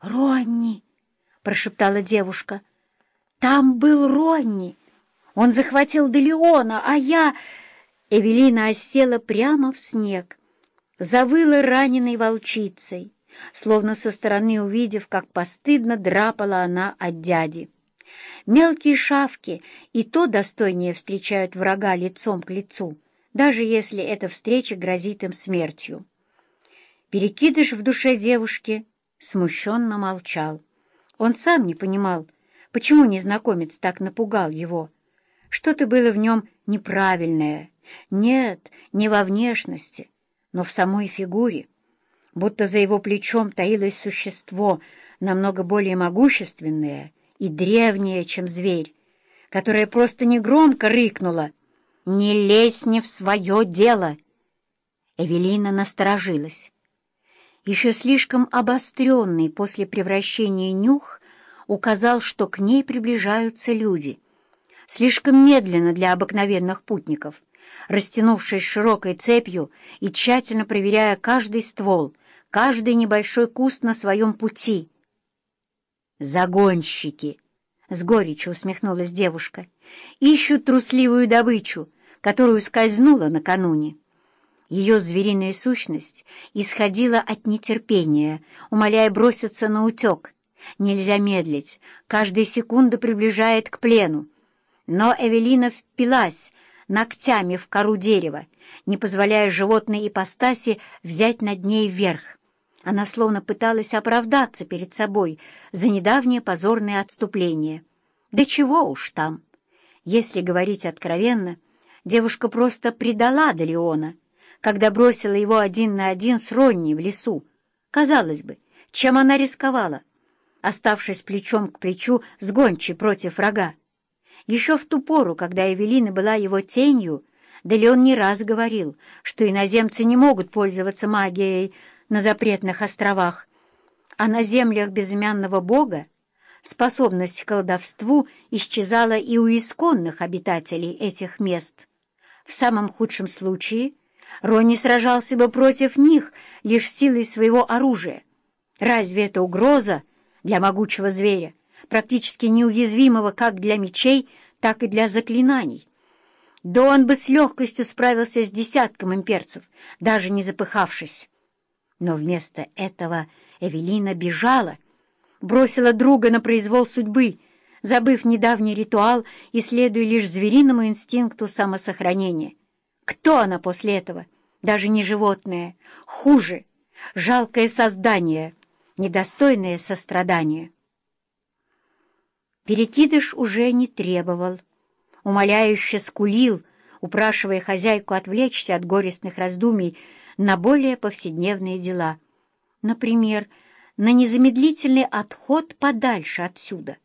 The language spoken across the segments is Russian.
«Ронни!» — прошептала девушка. «Там был Ронни! Он захватил Делеона, а я...» Эвелина осела прямо в снег, завыла раненой волчицей, словно со стороны увидев, как постыдно драпала она от дяди. Мелкие шавки и то достойнее встречают врага лицом к лицу, даже если эта встреча грозит им смертью. Перекидыш в душе девушки смущенно молчал. Он сам не понимал, почему незнакомец так напугал его. Что-то было в нем неправильное. Нет, не во внешности, но в самой фигуре. Будто за его плечом таилось существо, намного более могущественное и древнее, чем зверь, которое просто негромко рыкнуло «Не лезь не в свое дело!» Эвелина насторожилась. Еще слишком обостренный после превращения нюх указал, что к ней приближаются люди. Слишком медленно для обыкновенных путников, растянувшись широкой цепью и тщательно проверяя каждый ствол, каждый небольшой куст на своем пути. «Загонщики!» — с горечью усмехнулась девушка. «Ищут трусливую добычу, которую скользнула накануне». Ее звериная сущность исходила от нетерпения, умоляя броситься на утек. Нельзя медлить, каждая секунда приближает к плену. Но Эвелина впилась ногтями в кору дерева, не позволяя животной ипостаси взять над ней вверх. Она словно пыталась оправдаться перед собой за недавнее позорное отступление. Да чего уж там! Если говорить откровенно, девушка просто предала Далеона, когда бросила его один на один с Ронни в лесу. Казалось бы, чем она рисковала, оставшись плечом к плечу с гончей против врага. Еще в ту пору, когда Эвелина была его тенью, да Леон не раз говорил, что иноземцы не могут пользоваться магией на запретных островах, а на землях безымянного бога способность к колдовству исчезала и у исконных обитателей этих мест. В самом худшем случае Ронни сражался бы против них лишь силой своего оружия. Разве это угроза для могучего зверя, практически неуязвимого как для мечей, так и для заклинаний? Да он бы с легкостью справился с десятком имперцев, даже не запыхавшись. Но вместо этого Эвелина бежала, бросила друга на произвол судьбы, забыв недавний ритуал и следуя лишь звериному инстинкту самосохранения. Кто она после этого? Даже не животное. Хуже. Жалкое создание, недостойное сострадания. Перекидыш уже не требовал. Умоляюще скулил, упрашивая хозяйку отвлечься от горестных раздумий на более повседневные дела. Например, на незамедлительный отход подальше отсюда.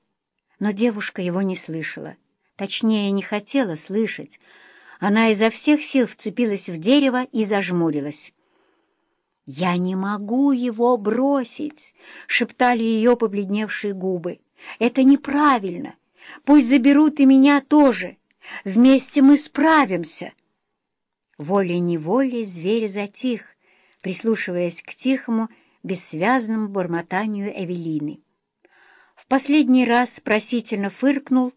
Но девушка его не слышала. Точнее, не хотела слышать, она изо всех сил вцепилась в дерево и зажмурилась. «Я не могу его бросить!» — шептали ее побледневшие губы. «Это неправильно! Пусть заберут и меня тоже! Вместе мы справимся!» Волей-неволей зверь затих, прислушиваясь к тихому, бессвязному бормотанию Эвелины. В последний раз просительно фыркнул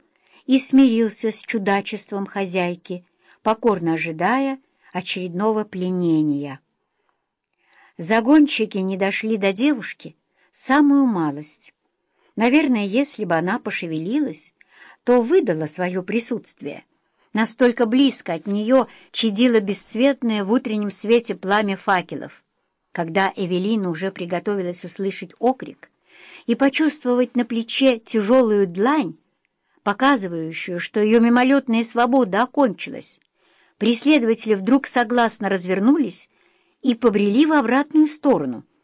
и смирился с чудачеством хозяйки, покорно ожидая очередного пленения. Загонщики не дошли до девушки самую малость. Наверное, если бы она пошевелилась, то выдала свое присутствие. Настолько близко от нее чадило бесцветное в утреннем свете пламя факелов. Когда Эвелина уже приготовилась услышать окрик и почувствовать на плече тяжелую длань, показывающую, что ее мимолетная свобода окончилась, Преследователи вдруг согласно развернулись и побрели в обратную сторону —